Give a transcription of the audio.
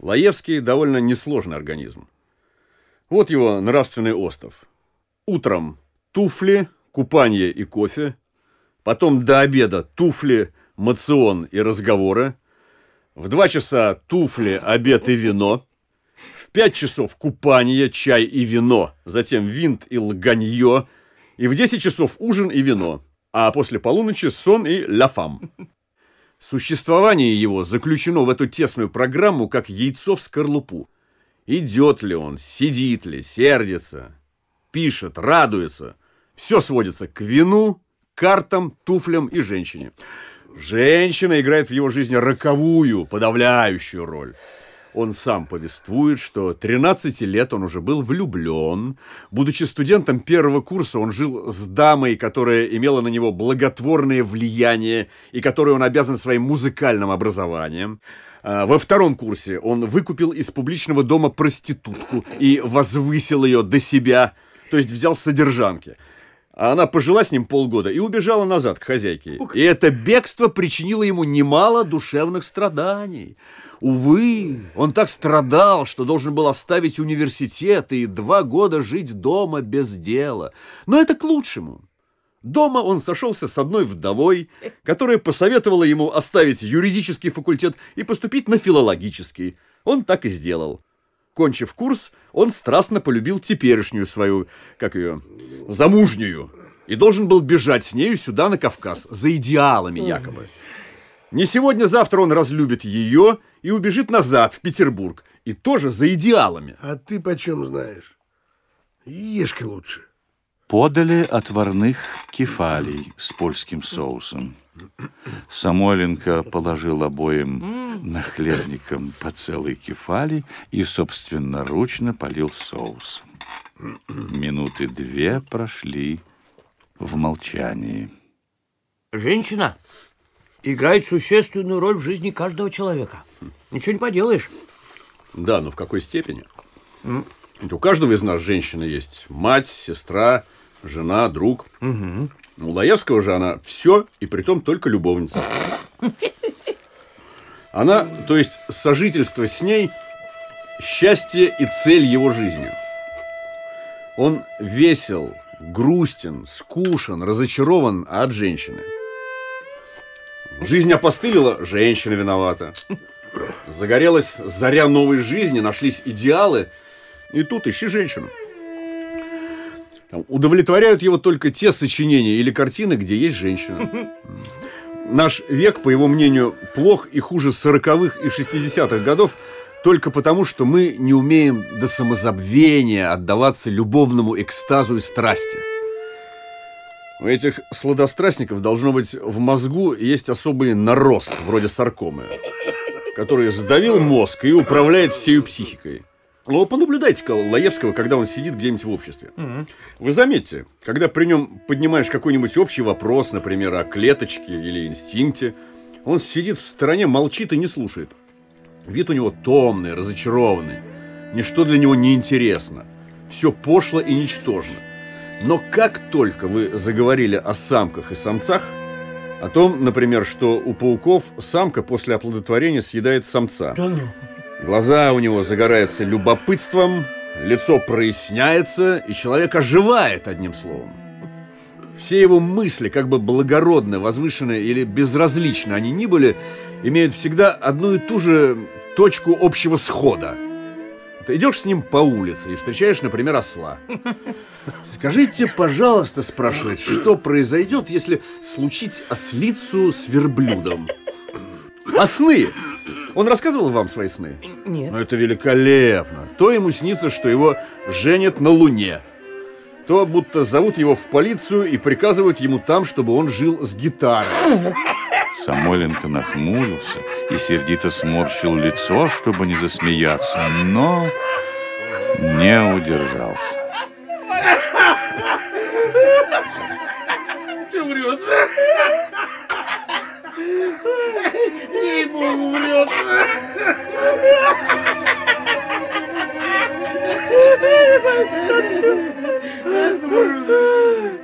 Лаевский довольно несложный организм. Вот его нравственный остов. Утром туфли, купание и кофе. Потом до обеда туфли, мацион и разговоры. В два часа туфли, обед и вино. В пять часов купание, чай и вино. Затем винт и лганье. И в десять часов ужин и вино. А после полуночи сон и ляфам. Существование его заключено в эту тесную программу, как яйцо в скорлупу. Идет ли он, сидит ли, сердится, пишет, радуется. Все сводится к вину, картам, туфлям и женщине. Женщина играет в его жизни роковую, подавляющую роль. Он сам повествует, что 13 лет он уже был влюблен. Будучи студентом первого курса, он жил с дамой, которая имела на него благотворное влияние и которой он обязан своим музыкальным образованием. А, во втором курсе он выкупил из публичного дома проститутку и возвысил ее до себя, то есть взял содержанки. А она пожила с ним полгода и убежала назад к хозяйке. И это бегство причинило ему немало душевных страданий. Увы, он так страдал, что должен был оставить университет и два года жить дома без дела. Но это к лучшему. Дома он сошелся с одной вдовой, которая посоветовала ему оставить юридический факультет и поступить на филологический. Он так и сделал. Кончив курс, он страстно полюбил теперешнюю свою, как ее, замужнюю, и должен был бежать с нею сюда, на Кавказ, за идеалами якобы. Не сегодня-завтра он разлюбит ее и убежит назад, в Петербург, и тоже за идеалами. А ты почем знаешь? Ешь-ка лучше. Подали отварных кефалей с польским соусом. Самойленко положил обоим нахлебникам по целой кефали и собственноручно полил соус. Минуты две прошли в молчании. Женщина играет существенную роль в жизни каждого человека. Ничего не поделаешь. Да, но в какой степени? Ведь у каждого из нас женщина есть. Мать, сестра, жена, друг. Угу. У Лаевского же она все, и при том только любовница. Она, то есть сожительство с ней, счастье и цель его жизни. Он весел, грустен, скушен, разочарован от женщины. Жизнь опостылила, женщина виновата. Загорелась заря новой жизни, нашлись идеалы, и тут ищи женщину. Удовлетворяют его только те сочинения или картины, где есть женщина. Наш век, по его мнению, плох и хуже 40-х и 60-х годов только потому, что мы не умеем до самозабвения отдаваться любовному экстазу и страсти. У этих сладострастников должно быть в мозгу есть особый нарост, вроде саркомы, который сдавил мозг и управляет всей психикой. Ну, понаблюдайте-ка Лаевского, когда он сидит где-нибудь в обществе. Угу. Вы заметьте, когда при нем поднимаешь какой-нибудь общий вопрос, например, о клеточке или инстинкте, он сидит в стороне, молчит и не слушает. Вид у него томный, разочарованный. Ничто для него не интересно. Все пошло и ничтожно. Но как только вы заговорили о самках и самцах, о том, например, что у пауков самка после оплодотворения съедает самца. Да ну. Глаза у него загораются любопытством, лицо проясняется, и человек оживает одним словом. Все его мысли, как бы благородны, возвышены или безразличны они ни были, имеют всегда одну и ту же точку общего схода. Ты идешь с ним по улице и встречаешь, например, осла. Скажите, пожалуйста, спрашивает, что произойдет, если случить ослицу с верблюдом? А сны? Он рассказывал вам свои сны? Нет. Но это великолепно. То ему снится, что его женят на Луне. То будто зовут его в полицию и приказывают ему там, чтобы он жил с гитарой. Самойленко нахмурился и сердито сморщил лицо, чтобы не засмеяться, но не удержался. Ты врешь. Kafamı vuruyor. ben kaçtım. Ben vuruldum.